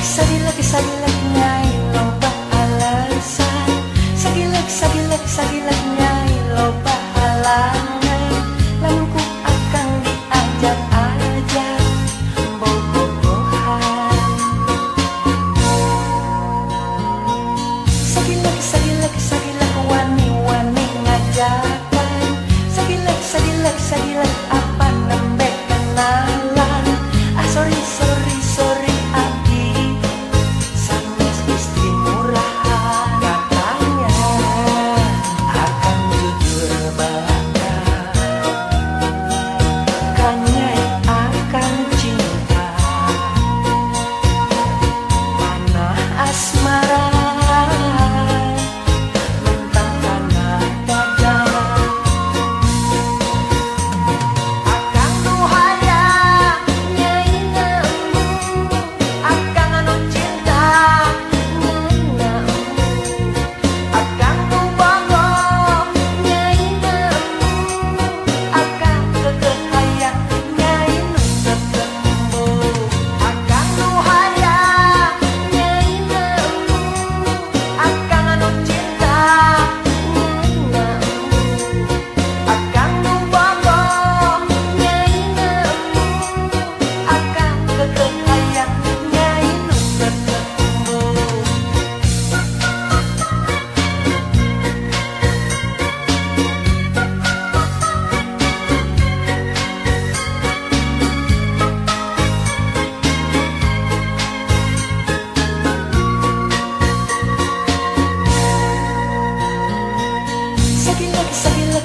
Sagilag-sagilag niya ilaw ba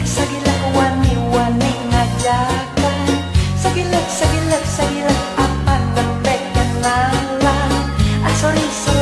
sagilak wani-wani ngajakan Sagilak, sagilak, sagilak, apa lembek kenalan Asori, ah, sorry, sorry.